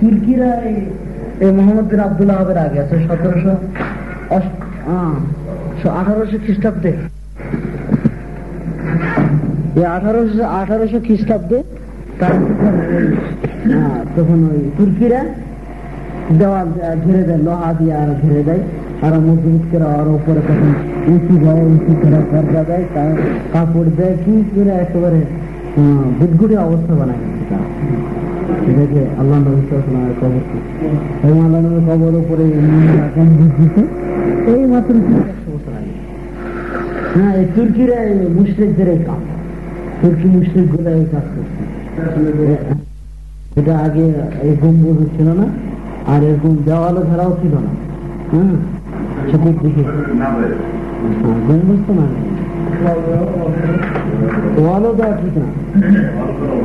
তুর্কিরা এই মোহাম্মদ বিন আবদুল্লাহ আবের আগে আছে, সতেরোশো আঠারোশো খ্রিস্টাব্দে। আঠারোশো আঠারোশো খ্রিস্টাব্দে তখন ওই তুর্কিরা দেওয়াল ঘিরে দেয়, লোহা দিয়ে আর ঘিরে দেয়, আর মজবুত করে আর উপরে তখন উঁচু যায় উঁচু করে দেয় কাপড় দেয়, কি করে একেবারে বুদগুড়ি অবস্থা বানায়। দেখে আল্লাহ নবী কবর এবং আল্লাহ নবীর কবর উপরে এই মাত্র একশো বছর আগে হ্যাঁ এই তুর্কিরা মুশ্রিকদের এই কাজ। তুর্কি মুশ্রিকগুলো এই কাজ করছে। এটা আগে এই গম্বুজ ছিল না, আর এরকম দেওয়ালো ধারাও ছিল না। হ্যাঁ চতুর্দিকে গম্বুজ তো না। ওয়ালও দেওয়া ঠিক না।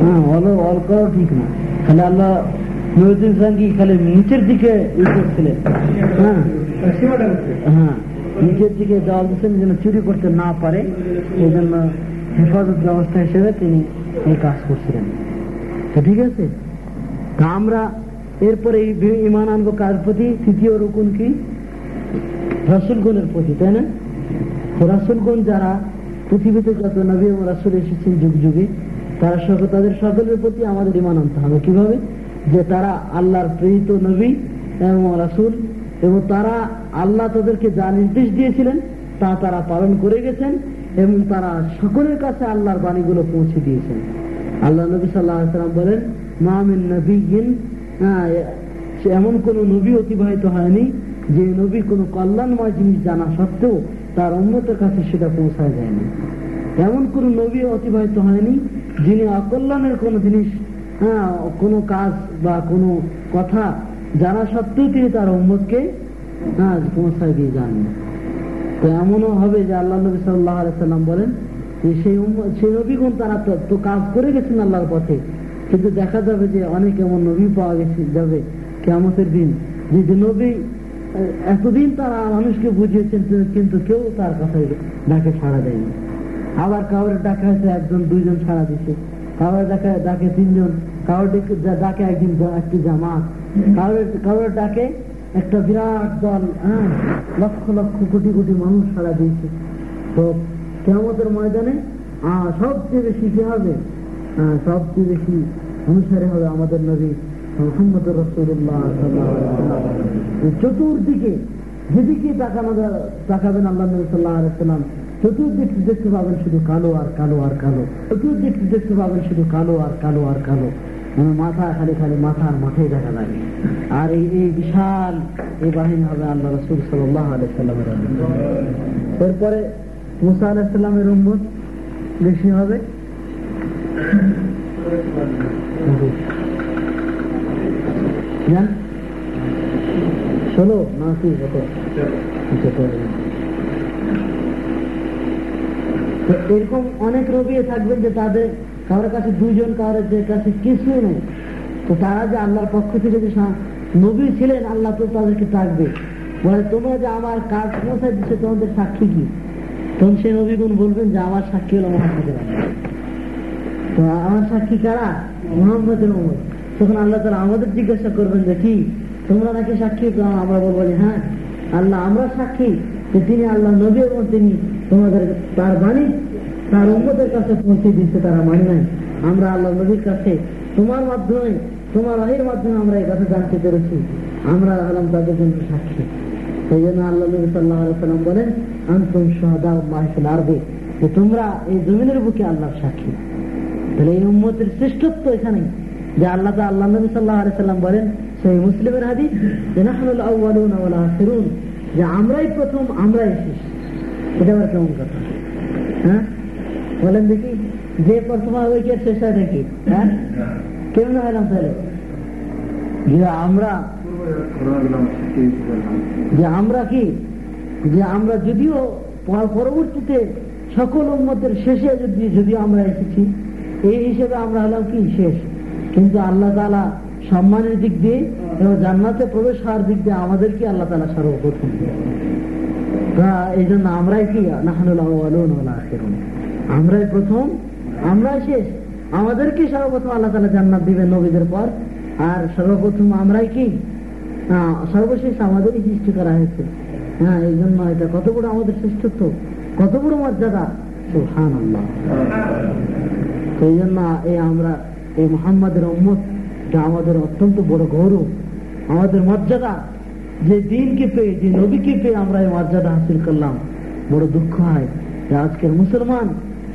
হ্যাঁ ওয়ালও ওয়াল করাও ঠিক না। খালি আল্লাহ ইসলাম কি খালি নিচের দিকে ই করছিলেন। হ্যাঁ। হ্যাঁ। নিচের দিকে দেওয়াল দিচ্ছেন যেন চুরি করতে না পারে সেই জন্য হেফাজত ব্যবস্থা হিসেবে তিনি এই কাজ করছিলেন। তো ঠিক আছে? তা আমরা এরপরে ইমান আনব কার প্রতি? তৃতীয় রুকুন কি? রসুলগণের প্রতি, তাই না? রাসুলগণ যারা পৃথিবীতে যত নবী এবং রাসুল এসেছেন যুগ যুগে তারা সকল তাদের সকলের প্রতি আমাদের ইমান আনতে হবে। কীভাবে? যে তারা আল্লাহর প্রেরিত নবী এবং রাসুল এবং তারা আল্লাহ তাদেরকে যা নির্দেশ দিয়েছিলেন, তা তারা পালন করে গেছেন এবং তারা সকলের কাছে আল্লাহর বাণীগুলো পৌঁছে দিয়েছেন। আল্লাহ নবী সাল্লাম বলেন মামিন নবীন এমন কোন নবী অতিবাহিত হয়নি যে নবী কোনো কল্যাণময় জিনিস জানা সত্ত্বেও তার উন্মতের কাছে সেটা পৌঁছায় যায়নি এমন কোন নবী অতিবাহিত হয়নি যিনি অকল্যাণের কোন জিনিস হ্যাঁ কোনো কাজ বা কোনো কথা জানা সত্ত্বেও তিনি তার উম্মতকে হ্যাঁ পৌঁছায় দিয়ে যাননি। তো এমনও হবে যে আল্লাহ নবী সাল্লাহ বলেন সেই সেই নবীগুণ তারা তো কাজ করে গেছেন আল্লাহর পথে। কিন্তু দেখা যাবে যে অনেক এমন নবী পাওয়া গেছে, যাবে কেমতের দিন। যে নবী, এতদিন তারা মানুষকে বুঝিয়েছেন, কিন্তু কেউ তার কথায় ডাকে সাড়া দেয়নি। আবার কাউরের ডাকা হয়েছে একজন, দুইজন সাড়া দিচ্ছে কাউরের ডাকে ডাকে তিনজন, কাউর ডাকে একদিন একটি জামাত। কাউরের কাউরের ডাকে একটা বিরাট দল হ্যাঁ? লক্ষ লক্ষ, কোটি কোটি মানুষ সাড়া দিয়েছে তো কেমতের ময়দানে সবচেয়ে বেশি কি হবে? সবচেয়ে বেশি অনুসারে হবে আমাদের নবী মোহাম্মদ রসুল্লাহ চতুর্দিকে, যেদিকে তাকানো তাকাবেন আল্লাহ নবী সাল্লাহ আলাইসাল্লাম দেখতে পাবেন শুধু কালো আর কালো আর কালো। দেখতে পাবেন শুধু কালো আর কালো আর কালো। মাথা খালি খালি মাথার মাথায় দেখা আর এই বিশাল এই বাহিনী হবে আল্লাহ রসুল সাল্লাহ আলাইসাল্লামের এরপরে মুসা আলাহিসাল্লামের উম্মত বেশি হবে। ষোলো? না, কি? কত এরকম অনেক রোগী থাকবেন যে তাদের কারোর কাছে দুইজন, কারোর কাছে কিছুই নেই। তো তারা যে আল্লাহর পক্ষ থেকে যে নবী ছিলেন, আল্লাহ তো তাদেরকে থাকবে বলে, তোমরা যে আমার কাজ পৌঁছায় দিচ্ছে তোমাদের সাক্ষী কি? তখন সেই নবীগুণ বলবেন যে, আমার সাক্ষী হলো মোহাম্মদের তো আমার সাক্ষী কারা? মোহাম্মদ তখন আল্লাহ তারা আমাদের জিজ্ঞাসা করবেন যে, কি? তোমরা নাকি সাক্ষী? আমরা বলব হ্যাঁ আল্লাহ আমরা সাক্ষী। যে তিনি আল্লাহ নবী এবং তিনি তোমাদের তার বাণী, তার উন্মতের কাছে পৌঁছে দিচ্ছে তারা মানে নাই। আমরা আল্লাহ নবীর কাছে, তোমার মাধ্যমে, তোমার আহির মাধ্যমে আমরা এই কথা জানতে পেরেছি। আমরা হলাম তাদের জন্য সাক্ষী। সেই জন্য আল্লাহ নবী সাল্লাহ সাল্লাম বলেন, আন্তম সহদা মাহফিল আরবে যে তোমরা এই জমিনের বুকে আল্লাহর সাক্ষী। তাহলে এই উম্মতের শ্রেষ্ঠত্ব এখানে। যে আল্লাহ আল্লাহ নবী সাল্লাহ সাল্লাম বলেন, সেই মুসলিমের হাদিস, যে নাহনুল আউ্বালুন যে আমরাই প্রথম, আমরাই শেষ। আবার কেমন কথা। হ্যাঁ? বলেন দেখি, যে প্রথম ওই শেষ হয় নাকি? হ্যাঁ? কেমন হলাম তাহলে? যে আমরা যে আমরা কি? যে আমরা যদিও পরবর্তীতে সকল উন্মতের শেষে যদি যদিও আমরা এসেছি, এই হিসেবে আমরা হলাম কি? শেষ। কিন্তু আল্লাহ তালা সম্মানের দিক দিয়ে এবং জান্নাতে প্রবেশ হওয়ার দিক দিয়ে আমাদেরকে আল্লাহ তালা সর্বপ্রথম। এই জন্য আমরাই কি? আমরাই প্রথম শেষ। সর্বপ্রথম আল্লাহ তালা জান্নাত নবীদের পর? আর সর্বপ্রথম আমরাই কি? সর্বশেষ আমাদেরই সৃষ্টি করা হয়েছে। হ্যাঁ এই জন্য এটা কত বড় আমাদের শ্রেষ্ঠত্ব, কত বড় মর্যাদা। সুহান আল্লাহ তো এই জন্য এই আমরা, এই মোহাম্মদের উম্মত, এটা আমাদের অত্যন্ত বড় গৌরব, আমাদের মর্যাদা। যে দিনকে পেয়ে, যে নবীকে পেয়ে আমরা এই মর্যাদা হাসিল করলাম। বড় দুঃখ হয় যে আজকের মুসলমান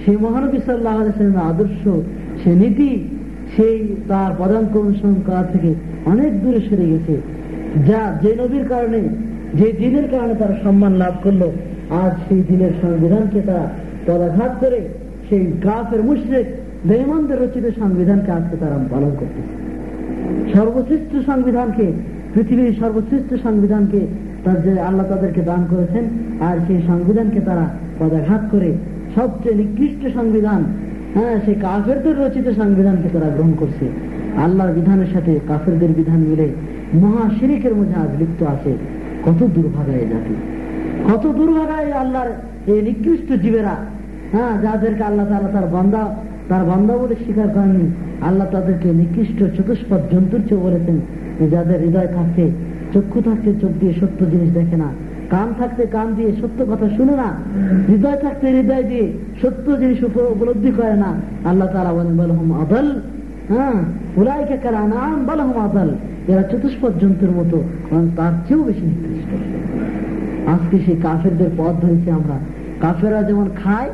সেই মহানবী সাল্লাহ আলাইসলামের আদর্শ সে নীতি, সেই তার পদাঙ্ক অনুসরণ করা থেকে অনেক দূরে সরে গেছে। যা যে নবীর কারণে, যে দিনের কারণে তারা সম্মান লাভ করল, আজ সেই দিনের সংবিধানকে তারা পদাঘাত করে সেই গাফের মুশ্রেক বেমন্দের রচিত সংবিধানকে আজকে তারা পালন করতেছে। সর্বশ্রেষ্ঠ সংবিধানকে পৃথিবীর সর্বশ্রেষ্ঠ সংবিধানকে তার যে আল্লাহ তাদেরকে দান করেছেন, আর সেই সংবিধানকে তারা পদাঘাত করে সবচেয়ে নিকৃষ্ট সংবিধান হ্যাঁ সেই কাফেরদের রচিত সংবিধানকে তারা গ্রহণ করছে। আল্লাহর বিধানের সাথে কাফেরদের বিধান মিলে মহা শিরিকের মধ্যে আজ লিপ্ত আছে। কত দুর্ভাগায় জাতি। কত দুর্ভাগায় আল্লাহর এই নিকৃষ্ট জীবেরা। হ্যাঁ যাদেরকে আল্লাহ তাআলা তার বান্দা তার বান্দা বলে স্বীকার করেননি, আল্লাহ তাদেরকে নিকৃষ্ট চতুষ্পদ জন্তুর চেয়ে বলেছেন যাদের হৃদয় থাকতে চক্ষু থাকতে চোখ দিয়ে সত্য জিনিস দেখে না। কান থাকতে কান দিয়ে সত্য কথা শুনে না। হৃদয় থাকতে হৃদয় দিয়ে সত্য জিনিস উপলব্ধি করে না। আল্লাহ তারা বলেন, বলহম আদল। হ্যাঁ উলাইকে কারা নাম বলহম আদল। এরা চতুষ্পদ জন্তুর মতো তার চেয়েও বেশি নিকৃষ্ট। আজকে সেই কাফেরদের পথ ধরেছি আমরা। কাফেরা যেমন খায়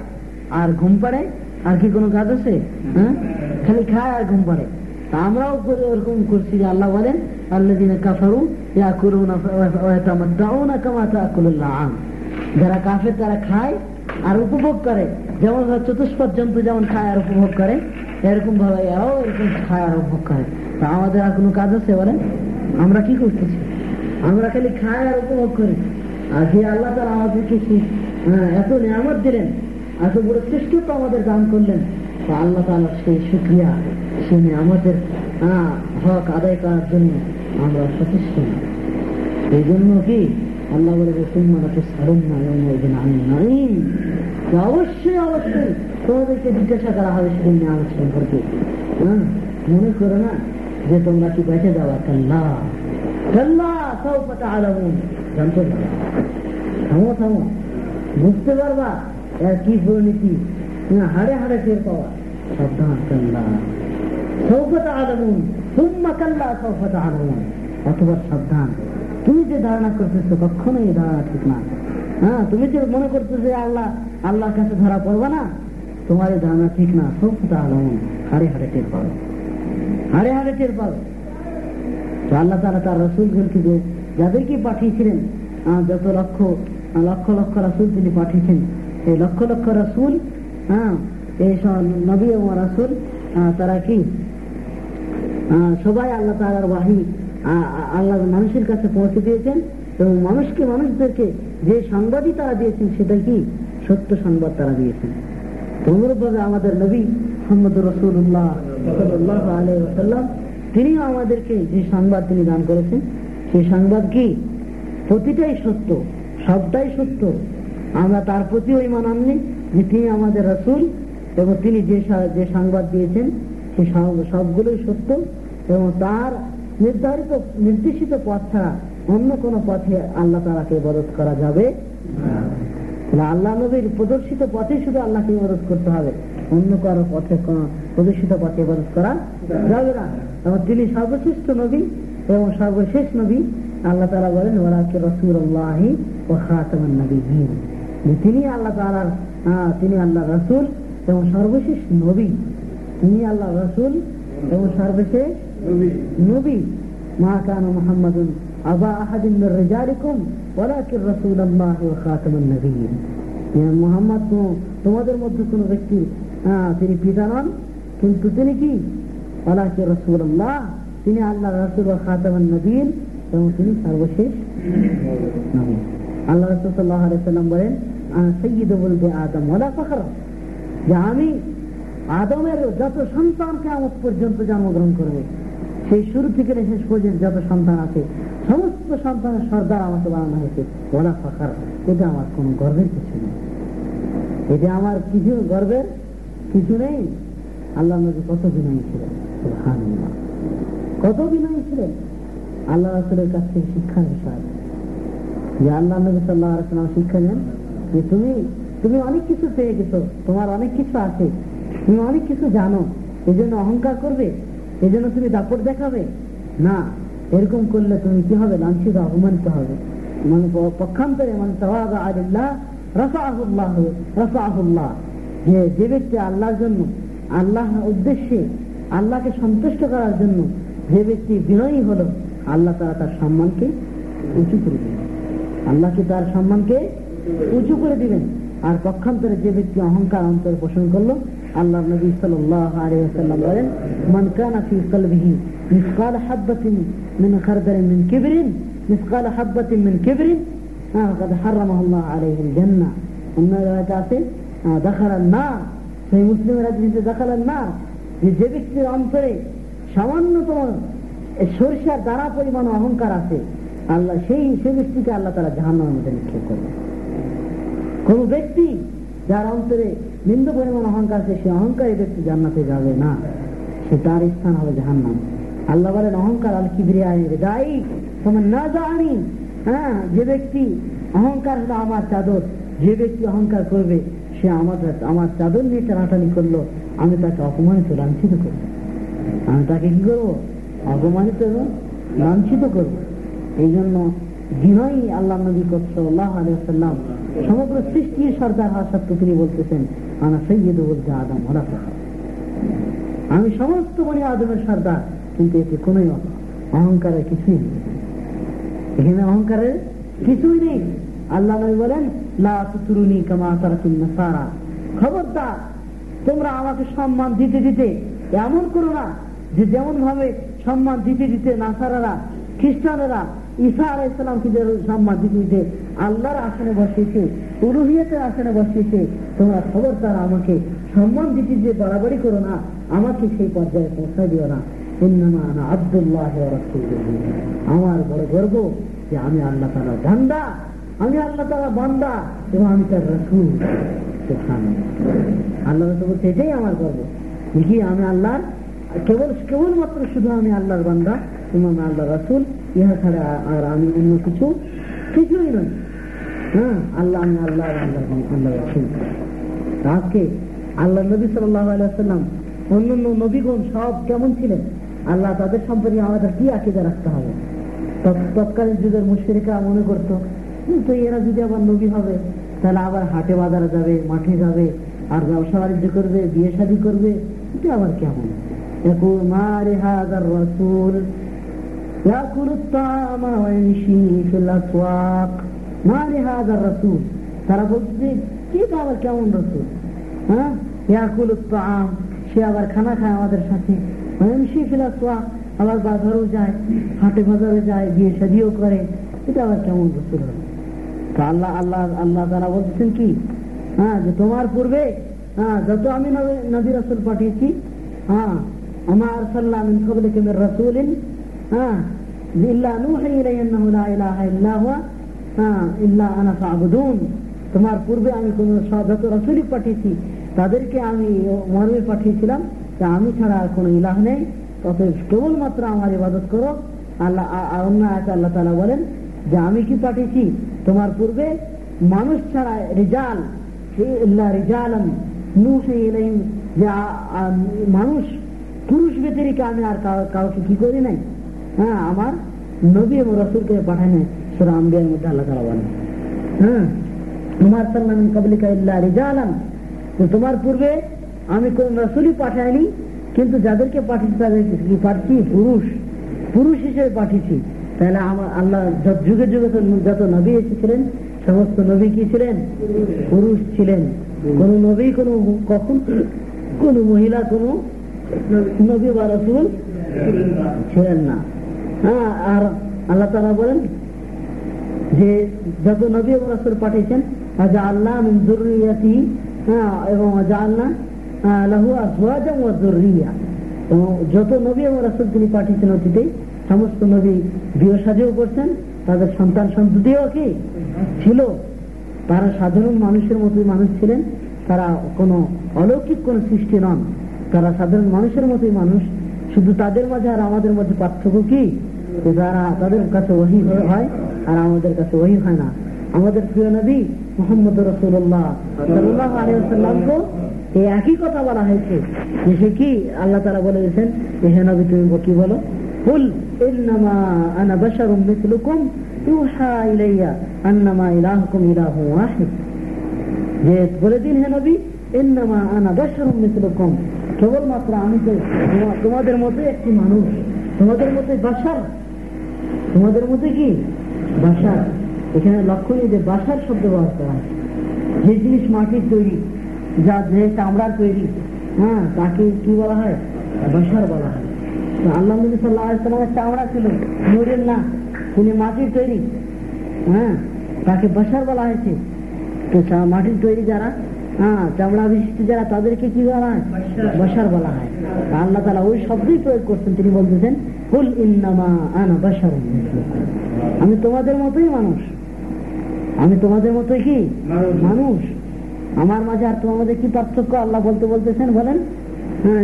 আর ঘুম পাড়ে, আর কি কোনো কাজ আছে? হ্যাঁ খালি খায় আর ঘুম পাড়ে। তা আমরাও ওরকম করছি যে আল্লাহ বলেন আল্লাহ দিনে কাফারু ইয়া করুন যারা কাফের তারা খায় আর উপভোগ করে। যেমন চতুষ্পদ জন্তু যেমন খায় আর উপভোগ করে এরকম ভাবে এরাও এরকম খায় আর উপভোগ করে। তা আমাদের আর কোনো কাজ আছে বলেন? আমরা কি করতেছি? আমরা খালি খাই আর উপভোগ করি। আর যে আল্লাহ তারা আমাদেরকে হ্যাঁ, এত নিয়ামত দিলেন এত বড় শ্রেষ্ঠত্ব আমাদের দান করলেন। তো আল্লাহ তালা সেই সুক্রিয়া সেই নিয়ামতের হক আদায় করার জন্য আমরা সচেষ্ট না। এই জন্য কি? আল্লাহ বলে তো সারুন না আমি অবশ্যই অবশ্যই তোমাদেরকে জিজ্ঞাসা করা হবে সেদিন নিয়ামত সম্পর্কে। হ্যাঁ? মনে করো না যে তোমরা কি বেঁচে যাওয়া কাল্লা। কাল্লা সৌফ তাআলামুন। জানতে পারবে থামো থামো। বুঝতে পারবা? কি পরিণতি হ্যাঁ, হাড়ে হাড়ে টের পাওয়া। সাবধান কাল্লা। তুমি যে ধারণা কখনোই এই ধারণা ঠিক না। হ্যাঁ তুমি যে মনে আল্লাহ, আল্লাহর কাছে ধরা পড়বা না, তোমার এই ধারণা ঠিক না। হাড়ে হাড়ে টের হাড়ে হাড়ে টের আল্লাহ তারা যে যাদেরকে পাঠিয়েছিলেন যত লক্ষ লক্ষ লক্ষ রাসুল তিনি পাঠিয়েছেন এই লক্ষ লক্ষ রাসুল হ্যাঁ এই নবী রাসুল তারা কি? সবাই আল্লাহ তালার বাহি আল্লাহ মানুষের কাছে পৌঁছে দিয়েছেন এবং মানুষকে মানুষদেরকে যে সংবাদই তারা দিয়েছেন সেটা কি? সত্য সংবাদ তারা দিয়েছেন। অনুরূপভাবে আমাদের নবী মোহাম্মদ রসুল্লাহ আলাইসাল্লাম তিনিও আমাদেরকে যে সংবাদ তিনি দান করেছেন, সেই সংবাদ কি? প্রতিটাই সত্য, সবটাই সত্য। আমরা তার প্রতিও ইমান আননি যে তিনি আমাদের রসুল এবং তিনি যে সংবাদ দিয়েছেন সেই সবগুলোই সত্য এবং তার নির্ধারিত, নির্দেশিত পথ ছাড়া অন্য কোনো পথে আল্লাহ তালাকে ইবাদত করা যাবে আল্লাহ নবীর প্রদর্শিত পথে শুধু আল্লাহকে ইবাদত করতে হবে, অন্য কারও পথে প্রদর্শিত পথে ইবাদত করা যাবে না। এবং তিনি সর্বশ্রেষ্ঠ নবী এবং সর্বশেষ নবী, আল্লাহ তালা বলেন ওরাকে রসুল আল্লাহি ও খাতামান নবী তিনি আল্লাহ তালার তিনি আল্লাহ রসুল। এবং সর্বশেষ নবী। তিনি আল্লাহ রসুল এবং সর্বশেষ নবী। মা কান মোহাম্মদ আবা আহাদিন মির রিজালিকুম ওয়ালাকিন রাসূলুল্লাহ ওয়া খাতামুন নবিয়্যিন। মোহাম্মদ তো- তোমাদের মধ্যে কোন ব্যক্তি আহ, তিনি পিতা নন কিন্তু তিনি কি? ওয়ালাকিন রাসূলুল্লাহ তিনি আল্লাহ রাসূল ওয়া খাতামুন নবিয়্যিন এবং তিনি সর্বশেষ নবী। আল্লাহ রাসূল সাল্লাল্লাহু আলাইহি সাল্লাম বলেন আনা সাইয়্যিদু ওয়ালদি আদম ওয়ালা ফখর। যে আমি আদমের যত সন্তান কেমন পর্যন্ত জন্মগ্রহণ করবে, সেই শুরু থেকে শেষ পর্যন্ত যত সন্তান আছে, সমস্ত সন্তানের সর্দার আমাকে বানানো হয়েছে। ওলা ফাঁকার এটা আমার কোনো গর্বের কিছু নেই। এটা আমার কিছু গর্বের কিছু নেই। আল্লাহ নবী কত বিনয়ী ছিলেন? কত বিনয়ী ছিলেন? আল্লাহ রাসুলের কাছ থেকে শিক্ষার বিষয়। যে আল্লাহ নবী সাল্লাহ সাল্লাম শিক্ষা নেন যে তুমি তুমি অনেক কিছু পেয়ে গেছো তোমার অনেক কিছু আছে। তুমি অনেক কিছু জানো এই জন্য অহংকার করবে এই জন্য তুমি দাপট দেখাবে। না, এরকম করলে তুমি কি হবে? লাঞ্ছিত, অপমানিত হবে। মানে পক্ষান্তরে মানে আলিল্লাহ যে যে ব্যক্তি আল্লাহর জন্য, আল্লাহ উদ্দেশ্যে আল্লাহকে সন্তুষ্ট করার জন্য যে ব্যক্তি বিনয়ী হলো, আল্লাহ তারা তার সম্মানকে উঁচু করে দিবেন। আল্লাহকে তার সম্মানকে উঁচু করে দিবেন? আর পক্ষান্তরে যে ব্যক্তি অহংকার অন্তর পোষণ করলো আল্লাহ নবী সাল্লাম বলেন মান কানা ফি কলবিহি মিসকাল হাব্বাতিন মিন খারদারিন মিন কিবরিন মিসকাল হাব্বাতিন মিন কিবরিন فقد حرمه الله عليه الجنة অন্য রায়তে আছে দেখাল না সেই মুসলিমের হাদিসে দেখাল না যে যে ব্যক্তির অন্তরে সামান্যতম সরিষার দ্বারা পরিমাণ অহংকার আছে আল্লাহ সেই সে ব্যক্তিকে আল্লাহ তারা জাহান্নার মধ্যে নিক্ষেপ করবে কোন ব্যক্তি যার অন্তরে নিন্দু পরিমাণ অহংকার আছে, সে অহংকারী ব্যক্তি জান্নাতে যাবে না। সে তার স্থান হবে জাহান্নাম। আল্লাহ বলেন, অহংকার আল কিবরিয়া যাই তোমার না জানি হ্যাঁ যে ব্যক্তি অহংকার হলো আমার চাদর, যে ব্যক্তি অহংকার করবে, সে আমার আমার চাদর নিয়ে টানাটানি করল, আমি তাকে অপমানিত, লাঞ্ছিত করব। আমি তাকে কি করব? অপমানিত লাঞ্ছিত করব। এই জন্য বিনয়ী আল্লাহ নবী করসাল্লাহ আলিয়াল্লাম সমগ্র সৃষ্টির সর্দার হওয়া সত্ত্বেও তিনি বলতেছেন, আনা সৈয়দ বলতে আদম ওরা আমি সমস্ত বনি আদমের সর্দার, কিন্তু এতে কোন অহংকারের কিছুই নেই। এখানে অহংকারের কিছুই নেই। আল্লাহ নবী বলেন লাতুরুনি কামা সারা খবরদার, তোমরা আমাকে সম্মান দিতে দিতে এমন করো না যে যেমন ভাবে সম্মান দিতে দিতে নাসারারা, খ্রিস্টানেরা ঈসা আলাহ ইসলামকে যে সম্মান দিতে আল্লাহর আসনে বসিয়েছে উরুহিয়তের আসনে বসিয়েছে। তোমরা খবরদার আমাকে সম্মান দিতে যে বাড়াবাড়ি করো না, আমাকে সেই পর্যায়ে পৌঁছায় দিও না। আমার বড় গর্ব যে আমি আল্লাহ তালা বান্দা, আমি আল্লাহ তালা বান্দা এবং আমি তার রসুল। আল্লাহ রসুল বলছে, এটাই আমার গর্ব। আমি আল্লাহর, কেবল, কেবলমাত্র শুধু আমি আল্লাহর বান্দা এবং আল্লাহ রসুল। ইহা ছাড়া আর আমি অন্য কিছু কিছুই নয় হ্যাঁ আল্লাহ আমি আল্লাহ আল্লাহ আজকে আল্লাহ নবী সাল্লাহ আলাইসাল্লাম অন্যান্য নবীগণ সব কেমন ছিলেন? আল্লাহ তাদের সম্পর্কে আমাদের কি আকিদা রাখতে হবে? তৎকালীন যুগের মুশ্রিকা মনে করতো তো এরা যদি আবার নবী হবে, তাহলে আবার হাটে বাজারে যাবে, মাঠে যাবে, আর ব্যবসা বাণিজ্য করবে, বিয়ে শাদী করবে, এটা আবার কেমন? রসুল তারা বলছে, কি আবার কেমন রসুল? হ্যাঁ? ইয়াকুল সে আবার খানা খায় আমাদের সাথে। আবার বাজারও যায়, হাটে বাজারে যায়, বিয়ে শাদিও করে। এটা আবার কেমন রসুল? হবে আল্লাহ আল্লাহ আল্লাহ তারা বলছেন কি? হ্যাঁ যে তোমার পূর্বে হ্যাঁ যত আমি নবী রসুল পাঠিয়েছি হ্যাঁ আমার সাল্লাহ কবলে কেমের রসুল হ্যাঁ তোমার পূর্বে আমি কোন যত রসুলই পাঠিয়েছি। তাদেরকে আমি মর্মে পাঠিয়েছিলাম। আমি ছাড়া আর কোন ইলাহ নেই। তত কেবলমাত্র আমার ইবাদত করো। আল্লাহ অন্য আল্লাহ তালা বলেন যে আমি কি পাঠিয়েছি? তোমার পূর্বে মানুষ ছাড়া রিজাল রিজাল যে মানুষ, পুরুষ ব্যতিরিকে আমি আর কাউকে কি করি নাই? হ্যাঁ আমার নবী এবং রসুলকে পাঠায় নাই সুরা আম্বিয়ার মধ্যে আল্লাহ তালা বলেন। হ্যাঁ তোমার সাল্লাম কবলিকা ইল্লা রিজালাম তোমার পূর্বে আমি কোন রসুলই পাঠাইনি, কিন্তু যাদেরকে পাঠিয়েছি তাদেরকে কি পাঠিয়েছি? পুরুষ। পুরুষ হিসেবে পাঠিয়েছি। তাহলে আমার আল্লাহ যুগে যুগে যত নবী এসেছিলেন, সমস্ত নবী কি ছিলেন? পুরুষ ছিলেন। কোন নবী, কোন কখন? কোন মহিলা, কোন নবী বা রসুল ছিলেন না। আর আল্লাহ বলেন যে, যত নবী এবং রসুল পাঠিয়েছেন আল্লাহ জরুরিয়াতি হ্যাঁ এবং আল্লাহ লাহু আজওয়াজাম ওয়া যুররিয়া। এবং যত নবী এবং রসুল তিনি পাঠিয়েছেন অতীতে, সমস্ত নবী বিয়ে সাজেও করছেন, তাদের সন্তান সন্ততিও কি? ছিল। তারা সাধারণ মানুষের মতোই মানুষ ছিলেন, তারা কোনো অলৌকিক কোন সৃষ্টি নন। তারা সাধারণ মানুষের মতোই মানুষ। শুধু তাদের মাঝে আর আমাদের মধ্যে পার্থক্য কি? যারা তাদের কাছে ওহি হয় আর আমাদের কাছে ওহি হয় না আমাদের প্রিয় নবী মোহাম্মদ রসুল্লাহ সাল্লাহ আলিয়াল্লামকে এই একই কথা বলা হয়েছে যে সে কি আল্লাহ তারা বলে দিয়েছেন যে হে নবী তুমি কি বলো قل إنما أنا بشر مثلكم يوحى إلي أنما إلهكم إله واحد যে বলে দিন হে নবী ইন্নামা আনা বাশার মিসলুকুম কেবলমাত্র আমি তো তোমাদের মতো একটি মানুষ তোমাদের মধ্যে বাসার তোমাদের মধ্যে কি? বাসার। এখানে লক্ষণীয় যে বাসার শব্দ ব্যবহার করা যে জিনিস মাটির তৈরি যা যে চামড়ার তৈরি হ্যাঁ তাকে কি বলা হয়? বাসার বলা হয়। আল্লাহ নবী সাল্লাহ সাল্লামের চামড়া ছিল না তিনি মাটির তৈরি হ্যাঁ তাকে বাসার বলা হয়েছে। তো মাটির তৈরি যারা হ্যাঁ চামড়া বিশিষ্ট যারা তাদেরকে কি বলা হয়? বসার। বলা হয়। আল্লাহ তালা ওই শব্দই প্রয়োগ করছেন তিনি বলতেছেন আমি তোমাদের মতোই মানুষ। আমি তোমাদের মতোই কি? মানুষ। আমার মাঝে আর তোমার মধ্যে কি পার্থক্য? আল্লাহ বলতে বলতেছেন, বলেন হ্যাঁ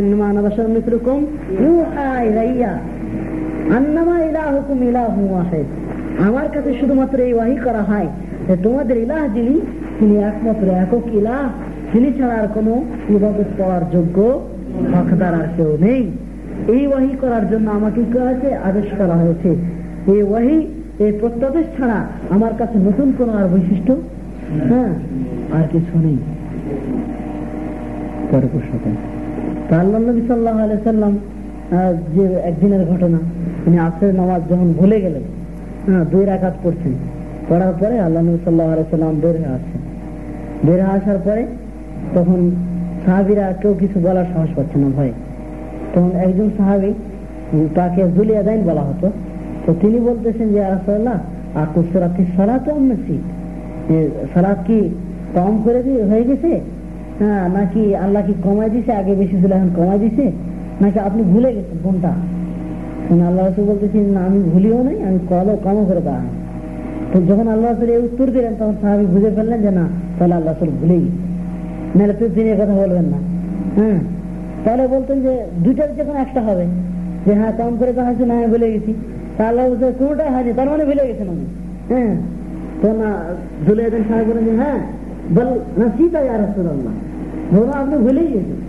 আমার কাছে শুধুমাত্র এই ওয়াহি করা হয় তোমাদের ইলাহ যিনি, তিনি একমাত্র একক ইলাহ। তিনি ছাড়া আর কোন পাওয়ার যোগ্য হকদার আর কেউ নেই। এই ওয়াহি করার জন্য আমাকে কি হয়েছে আদেশ করা হয়েছে। এই ওয়াহি, এই প্রত্যাদেশ ছাড়া আমার কাছে নতুন কোন আর বৈশিষ্ট্য? হ্যাঁ আর কিছু নেই। আল্লাহ সাল্লাহ সাল্লাম যে একদিনের ঘটনা, তিনি আসরের নামাজ যখন ভুলে গেলেন হ্যাঁ দুই রাকাত পড়ছেন। পড়ার পরে আল্লাহ নবী সাল্লাহ সাল্লাম বের হয়ে আসছেন। বের আসার পরে তখন সাহাবিরা কেউ কিছু বলার সাহস পাচ্ছে না, ভয়। তখন একজন সাহাবি তাকে জুলিয়া দাইন বলা হতো। তো তিনি বলতেছেন যে আসাল্লাহ আর তো সেরাতি সালাত সালাত কি কম করে দিয়ে হয়ে গেছে? হ্যাঁ নাকি আল্লাহ কি কমাই দিছে? আগে বেশি ছিল, এখন কমাই দিছে? নাকি আপনি ভুলে গেছেন কোনটা? আল্লাহ রসুল বলতেছেন, না, আমি ভুলিও নাই, আমি কলও কমও করে দেওয়া তো যখন আল্লাহ রসুল এই উত্তর দিলেন, তখন সাহাবি বুঝে ফেললেন যে, না, তাহলে আল্লাহ রসুল ভুলেই নাহলে তুই দিনের কথা বলবেন না। হ্যাঁ তাহলে বলতেন যে দুইটার যখন একটা হবে। যে হ্যাঁ কম করে দেওয়া হয়েছে না আমি ভুলে গেছি। তাহলে কোনোটাই হয়নি তার মানে ভুলে গেছেন আমি হ্যাঁ। তো না জুলে দেন সাহেব বলেন যে হ্যাঁ বল না সীতা ইয়া রসুল্লাহ বলো আপনি ভুলেই গেছেন।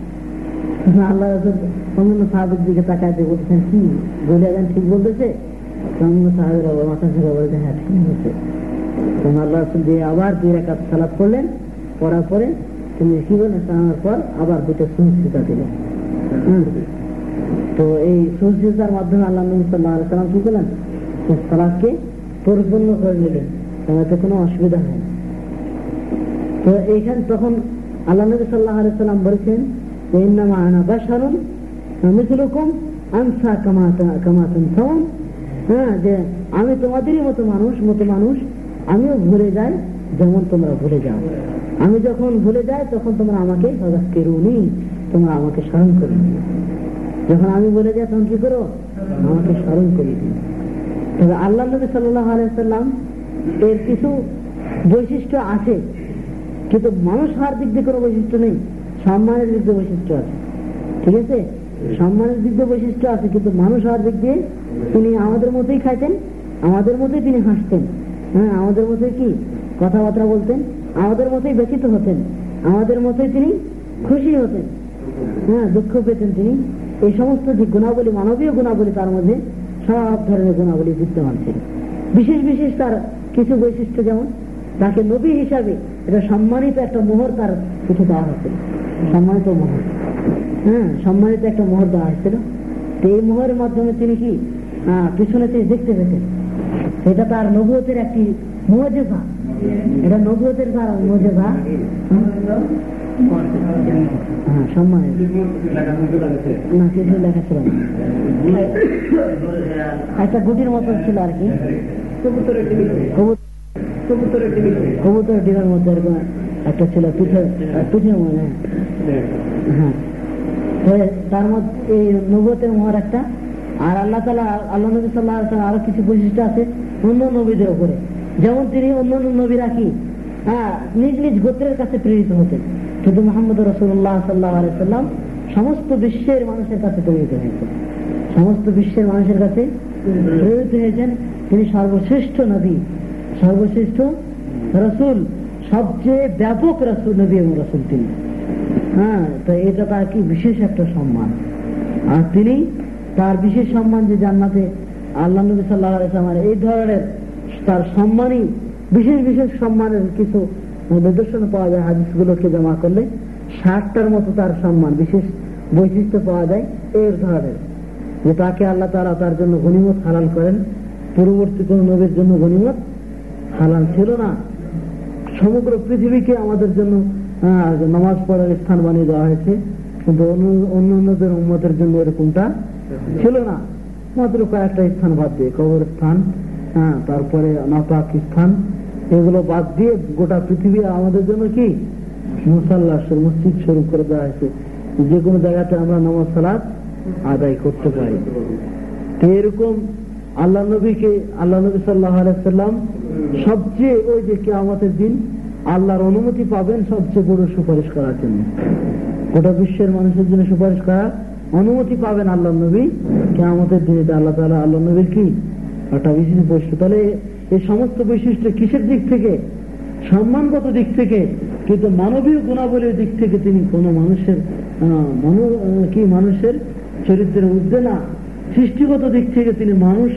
আল্লাহ রসুল অন্যান্য সাহাবের দিকে তাকাইতে বলতেছেন, কি বলে দেন ঠিক বলতেছে? অন্য সাহাবের মাথা থেকে বলতে হ্যাঁ ঠিক বলছে তখন আল্লাহ রসুল দিয়ে আবার দুই রেখা সালাদ করলেন। পড়ার পরে তিনি কি বলেন পর আবার দুটো সুনিশ্চিতা দিলেন। তো এই সুনিশ্চিতার মাধ্যমে আল্লাহ কি করলেন? সালাদকে পরিপূর্ণ করে নিলেন। তাহলে কোনো অসুবিধা হয় তো এইখানে তখন আল্লাহ নবী সাল্লাহ সাল্লাম বলেছেন কামাতা হ্যাঁ যে আমি তোমাদেরই মতো মানুষ মতো মানুষ, আমিও ভুলে যাই যেমন তোমরা ভুলে যাও। আমি যখন ভুলে যাই তখন তোমরা আমাকে কেরুনি। তোমরা আমাকে স্মরণ করে। যখন আমি বলে যাই, তখন কি করো? আমাকে স্মরণ করে তবে আল্লাহ নবী সাল্লাহ আলাইসাল্লাম এর কিছু বৈশিষ্ট্য আছে, কিন্তু মানুষ হওয়ার দিক দিয়ে কোনো বৈশিষ্ট্য নেই, সম্মানের দিক দিয়ে বৈশিষ্ট্য আছে। ঠিক আছে? সম্মানের দিক দিয়ে বৈশিষ্ট্য আছে, কিন্তু মানুষ হওয়ার দিক দিয়ে তিনি আমাদের মতোই খাইতেন, আমাদের মতোই তিনি হাসতেন। হ্যাঁ আমাদের মতোই কি? কথাবার্তা বলতেন, আমাদের মতোই ব্যথিত হতেন, আমাদের মতোই তিনি খুশি হতেন। হ্যাঁ দুঃখ পেতেন তিনি। এই সমস্ত যে গুণাবলী, মানবীয় গুণাবলী, তার মধ্যে সব ধরনের গুণাবলী বিদ্যমান ছিল বিশেষ বিশেষ তার কিছু বৈশিষ্ট্য যেমন, তাকে নবী হিসাবে এটা সম্মানিত একটা মোহর তার পিঠে দেওয়া হয়েছিল। সম্মানিত মোহর। হ্যাঁ সম্মানিত একটা মোহর দেওয়া হয়েছিল। তো এই মোহরের মাধ্যমে তিনি কি পিছনে তিনি দেখতে পেতেন। এটা তার নবুয়তের একটি মজেভা এটা নবুয়তের তার মজেভা হ্যাঁ একটা গুটির মতো ছিল আর কি। কবুতর মধ্যে একটা ছিল মনে হ্যাঁ। তার মধ্যে নবতের মোহর একটা। আর আল্লাহ তালা আল্লাহ নবী সাল্লাহ আরও কিছু বৈশিষ্ট্য আছে অন্য নবীদের উপরে। যেমন তিনি অন্য নবীরা কি? হ্যাঁ নিজ নিজ গোত্রের কাছে প্রেরিত হতেন। কিন্তু মোহাম্মদ রসুল্লাহ সাল্লাহ আলাইসাল্লাম সমস্ত বিশ্বের মানুষের কাছে প্রেরিত হয়েছে সমস্ত বিশ্বের মানুষের কাছে প্রেরিত হয়েছেন। তিনি সর্বশ্রেষ্ঠ নবী, সর্বশ্রেষ্ঠ রসুল, সবচেয়ে ব্যাপক রসুল, নবী এবং রসুল তিনি। হ্যাঁ তো এটা তার কি বিশেষ একটা সম্মান? আর তিনি তার বিশেষ সম্মান যে জান্নাতে আল্লাহ নবী সাল্লাহ আলাইসলামের এই ধরনের তার সম্মানই বিশেষ বিশেষ সম্মানের কিছু নিদর্শন পাওয়া যায় হাদিসগুলোকে জমা করলে। ষাটটার মতো তার সম্মান, বিশেষ বৈশিষ্ট্য পাওয়া যায় এর ধরনের। যে তাকে আল্লাহ তারা তার জন্য গণিমত হালাল করেন, পূর্ববর্তী কোন নবীর জন্য গণিমত হালাল ছিল না। সমগ্র পৃথিবীকে আমাদের জন্য নামাজ পড়ার স্থান বানিয়ে দেওয়া হয়েছে, কিন্তু অন্য অন্যদের উন্মতের জন্য এরকমটা ছিল না। মাত্র কয়েকটা স্থান বাদ দিয়ে কবর স্থান হ্যাঁ তারপরে নাপাক স্থান এগুলো বাদ দিয়ে গোটা পৃথিবী আমাদের জন্য কি? মুসাল্লা মসজিদ স্বরূপ করে দেওয়া হয়েছে। যে কোনো জায়গাতে আমরা নামাজ সালাদ আদায় করতে পারি। এরকম আল্লাহ নবীকে, আল্লাহ নবী সাল্লাহ আলাইসাল্লাম সবচেয়ে ওই যে কে আমাদের দিন আল্লাহর অনুমতি পাবেন সবচেয়ে বড় সুপারিশ করার জন্য। গোটা বিশ্বের মানুষের জন্য সুপারিশ করার অনুমতি পাবেন আল্লাহ নবী। কে আমাদের দিনে আল্লাহ তালা আল্লাহ নবীর কি? একটা বিশেষ বৈশিষ্ট্য। তাহলে এই সমস্ত বৈশিষ্ট্য কিসের দিক থেকে? সম্মানগত দিক থেকে? কিন্তু মানবীয় গুণাবলীর দিক থেকে তিনি কোন মানুষের কি মানুষের চরিত্রের উদ্দে না। সৃষ্টিগত দিক থেকে তিনি মানুষ,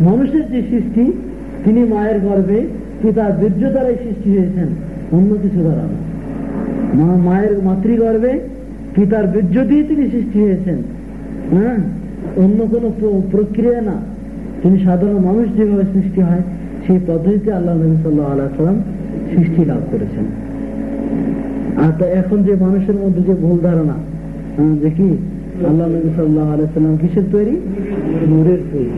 মানুষের যে সৃষ্টি, তিনি মায়ের গর্ভে পিতার বীর্য দ্বারাই সৃষ্টি হয়েছেন। অন্য কিছু দ্বারা না। মায়ের মাতৃগর্ভে পিতার বীর্য দিয়ে তিনি সৃষ্টি হয়েছেন। হ্যাঁ? অন্য কোনো প্রক্রিয়া না। তিনি সাধারণ মানুষ যেভাবে সৃষ্টি হয় সেই পদ্ধতিতে আল্লাহ নবী আলাইসাল্লাম সৃষ্টি লাভ করেছেন। আর তো এখন যে মানুষের মধ্যে যে ভুল ধারণা যে কি? আল্লাহ নবী সাল্লাহ আলাইসাল্লাম কিসের তৈরি? নূরের তৈরি।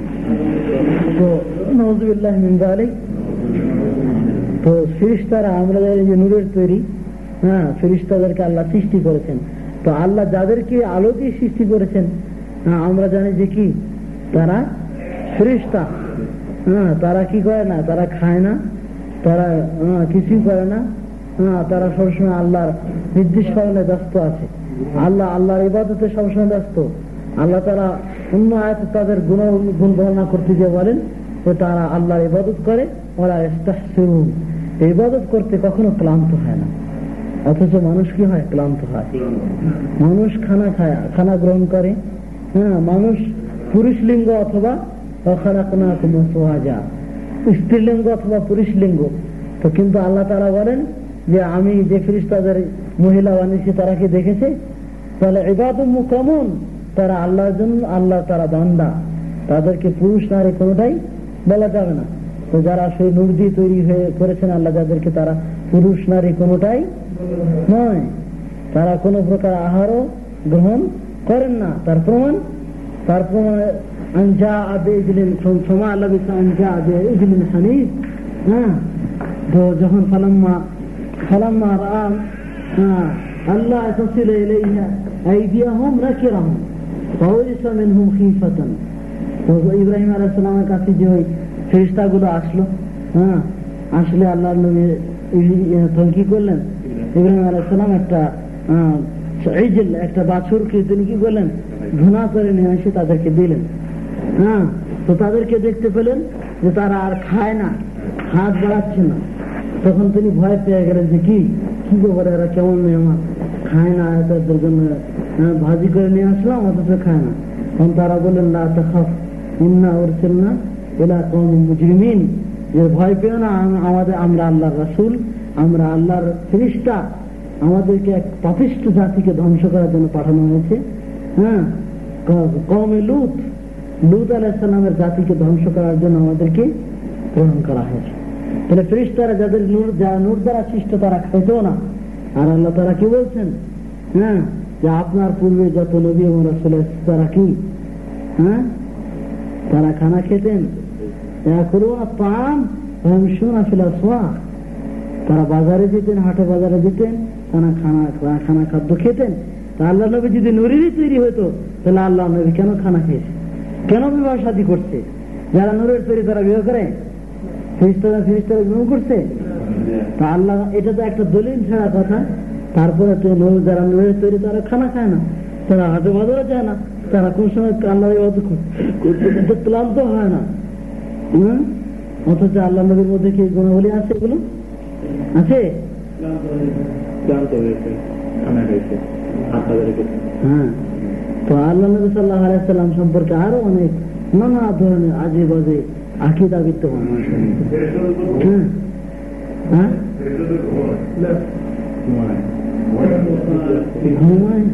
তো নজবুল্লাহ মিন্দা তো ফিরিস্তারা আমরা জানি যে নূরের তৈরি হ্যাঁ ফিরিস্তাদেরকে আল্লাহ সৃষ্টি করেছেন। তো আল্লাহ যাদেরকে আলো দিয়ে সৃষ্টি করেছেন হ্যাঁ আমরা জানি যে কি? তারা ফিরিস্তা তারা কি করে না? তারা খায় না। তারা কিছুই করে না। তারা সবসময় আল্লাহর নির্দিষ্ট কারণে ব্যস্ত আছে। আল্লাহ আল্লাহর ইবাদতে সবসময় ব্যস্ত। আল্লাহ তারা অন্য আয়ত তাদের গুণ গুণ বর্ণনা করতে গিয়ে বলেন যে, তারা আল্লাহর ইবাদত করে ওরা ইবাদত করতে কখনো ক্লান্ত হয় না। অথচ মানুষ কি হয়? ক্লান্ত হয়। মানুষ খানা খায়, খানা গ্রহণ করে। হ্যাঁ মানুষ পুরুষ লিঙ্গ অথবা স্ত্রীলিঙ্গ অথবা পুরুষ লিঙ্গ। তো কিন্তু আল্লাহ তারা বলেন যে, আমি যে ফিরিস্তাদের মহিলা বানিয়েছি তারা কি দেখেছে? তাহলে এবাদুম মুক্রমন, তারা আল্লাহর জন্য আল্লাহ তারা বান্দা। তাদেরকে পুরুষ নারী কোনোটাই বলা যাবে না। তো যারা সেই নূর দিয়ে তৈরি হয়ে করেছেন আল্লাহ যাদেরকে তারা পুরুষ নারী কোনোটাই নয়। তারা কোনো প্রকার আহারও গ্রহণ করেন না। তার প্রমাণ তার প্রমাণ আঞ্জা আবে ইজলিন সমা আল্লাহ আঞ্জা আবে ইজলিন হানিফ হ্যাঁ তো যখন ফালাম্মা ফালাম্মা রাম হ্যাঁ আল্লাহ تصل إليها أيديهم نكرهم فورث منهم خيفة তো ইব্রাহিম আলাইসালামের কাছে যে ওই ফেরিস্তা গুলো আসলো হ্যাঁ আসলে আল্লাহ নবী তখন কি করলেন ইব্রাহিম আলাইসালাম একটা একটা বাছুরকে তিনি কি করলেন ঘুণা করে নিয়ে এসে তাদেরকে দিলেন হ্যাঁ তো তাদেরকে দেখতে পেলেন যে তারা আর খায় না, হাত বাড়াচ্ছে না। তখন তিনি ভয় পেয়ে গেলেন যে কি কি খবর এরা কেমন মেহমান খায় না তাদের জন্য ভাজি করে নিয়ে আসলাম, অথচ খায় না। তখন তারা বললেন না খাফ ইন্না ওরছেন না এলা কম মুজরিমিন। যে ভয় পেও না আমাদের, আমরা আল্লাহর রাসুল, আমরা আল্লাহর ফিরিস্তা আমাদেরকে এক পাপিষ্ট জাতিকে ধ্বংস করার জন্য পাঠানো হয়েছে। হ্যাঁ কমে লুত। লুত আলাহিসাল্লামের জাতিকে ধ্বংস করার জন্য আমাদেরকে করা হয়েছে। তাহলে যাদের নূর নূর দ্বারা সৃষ্ট তারা খাইতো না। আর আল্লাহ তারা কি বলছেন? হ্যাঁ যে আপনার পূর্বে যত নবী এবং রাসুল তারা কি? হ্যাঁ? তারা খানা খেতেন। পান তারা বাজারে যেতেন, হাটে বাজারে যেতেন, তারা খানা খানা খাদ্য খেতেন। তা আল্লাহ নবী যদি নুরেরই তৈরি হতো তাহলে আল্লাহ নবী কেন খানা খেয়েছে কেন বিবাহ শাদী করছে? যারা নুরের তৈরি তারা বিবাহ করে? ফিরিস্তারা ফিরিস্তারা বিবাহ করছে? তা আল্লাহ এটা তো একটা দলিল ছাড়া কথা। তারপরে তো যারা নুরের তৈরি তারা খানা খায় না। তারা হাটে বাজারে যায় না। তারা কোন সময় আল্লাহ করতে ক্লান্ত হয় না। অথচ আল্লাহ নবীর মধ্যে কি গুণাবলী আছে এগুলো? আছে? ক্লান্ত হয়েছে হ্যাঁ। তো আল্লাহ নবী সাল্লাহ আলাইসাল্লাম সম্পর্কে আরও অনেক নানা ধরনের আজে বাজে আকিদা বিদ্যমান হ্যাঁ। হ্যাঁ? ঘুমায়?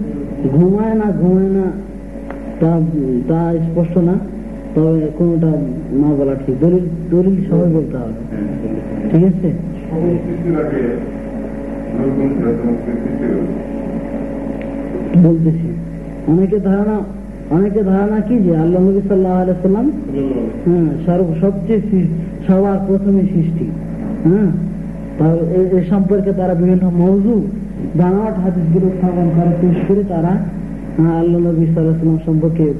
ঘুমায় না ঘুমায় না, তা তা স্পষ্ট না, তবে কোনটা না বলা ঠিক। দলিল দলিল সবাই বলতে হবে। ঠিক আছে? বলতেছি। অনেকে ধারণা অনেকে ধারণা কি যে আল্লাহ নবী সাল্লাহ আলাইসাল্লাম হ্যাঁ সবচেয়ে সবার প্রথমে সৃষ্টি হ্যাঁ? এ- সম্পর্কে তারা বিভিন্ন মৌজু বানাওয়াট হাদিসগুলো স্থাপন করে পেশ করে তারা হ্যাঁ, আল্লাহ নবী সাল্লাহাম সম্পর্কে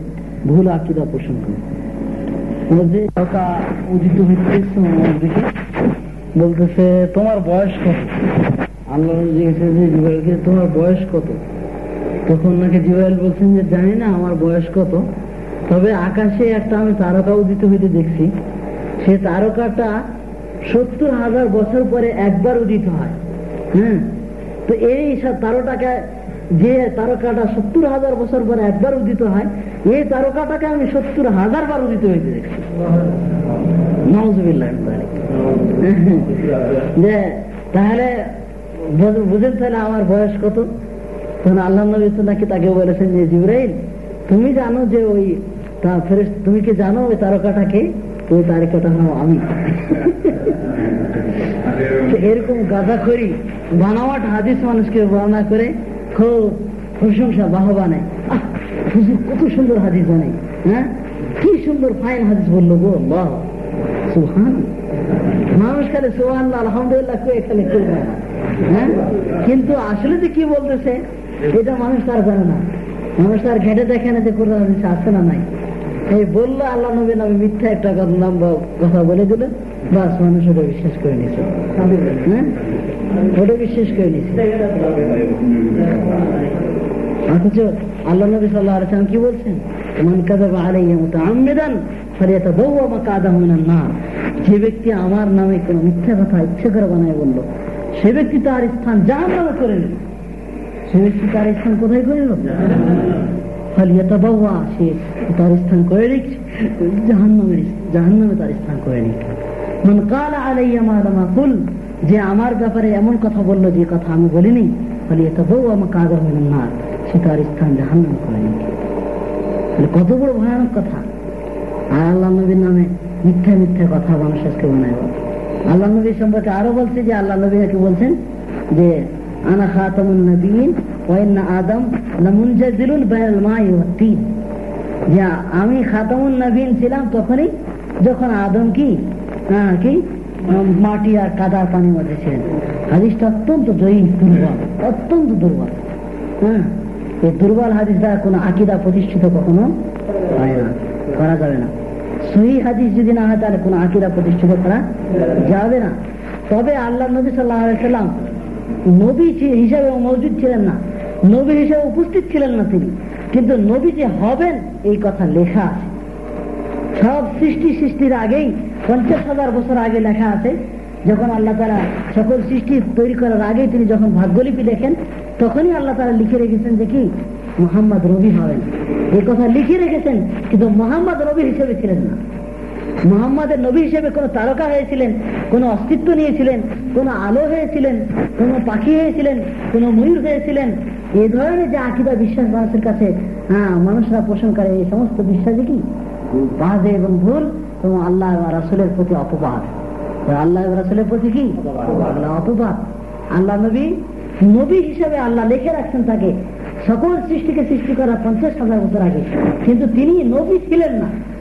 ভুল আকিদা পোষণ করে। উদিত দেখে বলতেছে তোমার বয়স কত? আল্লাহ জিজ্ঞেস তোমার বয়স কত? তখন নাকি জিব্রাইল বলছেন যে জানি না আমার বয়স কত তবে আকাশে একটা আমি তারকা উদিত হইতে দেখছি। সে তারকাটা সত্তর হাজার বছর পরে একবার উদিত হয়। হ্যাঁ? তো এই সব যে তারকাটা সত্তর হাজার বছর পরে একবার উদিত হয় এই তারকাটাকে আমি সত্তর হাজার বার উদিত হইতে দেখছি। নওয়াজবিল্লাহ যে তাহলে বুঝেন তাহলে আমার বয়স কত? তখন আল্লাহ নবী নাকি তাকে বলেছেন যে জিব্রাইল, তুমি জানো যে ওই তুমি কি জানো ওই তারকাটাকে ওই তারকাটা হলো আমি। এরকম গাঁদা করি বানাওয়াট হাদিস মানুষকে বর্ণনা করে খুব প্রশংসা, বাহবা নেয়। কত সুন্দর হাদিস জানে হ্যাঁ? কি সুন্দর ফাইন হাদিস বলল গো বাহ সুহান মানুষ খালি সোহান আলহামদুলিল্লাহ কে খালি করবে না হ্যাঁ? কিন্তু আসলে যে কি বলতেছে? এটা মানুষ তার জানে না। মানুষ তার ঘেটে দেখে না যে কোরআন হাদিস আছে না নাই। এই বলল আল্লাহ নবী নামে মিথ্যা একটা নাম কথা বলে দিল। বাস মানুষ ওটা বিশ্বাস করে নিছে হ্যাঁ? ওটা বিশ্বাস করে নিছে অথচ আল্লাহ নবী সাল্লাহ আলাইসালাম কি বলছেন? মান কাযাবা আলাইয়া মুতাআম্মিদান ফালিয়াতাবাওয়া মাকআদাহু মিনান নার। যে ব্যক্তি আমার নামে কোনো মিথ্যা কথা ইচ্ছে করে বানায় বলল, সে ব্যক্তি তার স্থান জাহান্নামে করে নিল। স্থান কোথায় তার স্থান করে জাহান্নামে তার স্থান করে মান কালা আলাইয়া মা লাম আকুল যে আমার ব্যাপারে এমন কথা বলল, যে কথা আমি বলিনি ফালিয়াতাবাওয়া মাকআদাহু মিনান নার, সে তার স্থান জাহান্নাম করে নিক কত বড় ভয়ানক কথা। আর আল্লাহ নবীর নামে মিথ্যা মিথ্যা কথা মানুষ আজকে বানায় আল্লাহ নবী সম্পর্কে আরও বলছে যে, আল্লাহ নবী নাকি বলছেন যে আনা খাতামুন নবীন ওয়াইন্না আদম লামুনজাজিলুন বাইনাল মাই ওয়াত তিন আমি খাতামুন নবীন ছিলাম তখনই যখন আদম কি? কি? মাটি আর কাদার পানির মধ্যে ছিলেন। হাদিসটা অত্যন্ত জয়ী, দুর্বল, অত্যন্ত দুর্বল। হ্যাঁ এই দুর্বল হাদিস দ্বারা কোনো আকিদা প্রতিষ্ঠিত কখনো করা যাবে না। সহি হাদিস যদি না হয়, তাহলে কোনো আকিদা প্রতিষ্ঠিত করা যাবে না। তবে আল্লাহ নবী সাল্লাহ সাল্লাম নবী হিসাবে মজুদ ছিলেন না, নবী হিসাবে উপস্থিত ছিলেন না তিনি। কিন্তু নবী যে হবেন, এই কথা লেখা আছে। সব সৃষ্টি সৃষ্টির আগেই পঞ্চাশ হাজার বছর আগে লেখা আছে, যখন আল্লাহ তারা সকল সৃষ্টি তৈরি করার আগেই তিনি যখন ভাগ্যলিপি লেখেন, তখনই আল্লাহ তারা লিখে রেখেছেন যে কি? মোহাম্মদ রবি হবেন। এই কথা লিখে রেখেছেন, কিন্তু মোহাম্মদ রবি হিসেবে ছিলেন না। মোহাম্মদের নবী হিসেবে কোনো তারকা হয়েছিলেন, কোনো অস্তিত্ব নিয়েছিলেন, কোনো আলো হয়েছিলেন, কোনো পাখি হয়েছিলেন, কোনো ময়ূর হয়েছিলেন এই ধরনের যে আকিদা বিশ্বাস মানুষের কাছে হ্যাঁ মানুষরা পোষণ করে, এই সমস্ত বিশ্বাসই কি? বাজে এবং ভুল এবং আল্লাহ রাসুলের প্রতি অপবাদ। আল্লাহ রাসুলের প্রতি কি? অপবাদ। আল্লাহ নবী নবী হিসেবে আল্লাহ লিখে রাখছেন তাকে, সকল সৃষ্টিকে সৃষ্টি করা পঞ্চাশ হাজার বছর আগে। কিন্তু তিনি নবী ছিলেন না।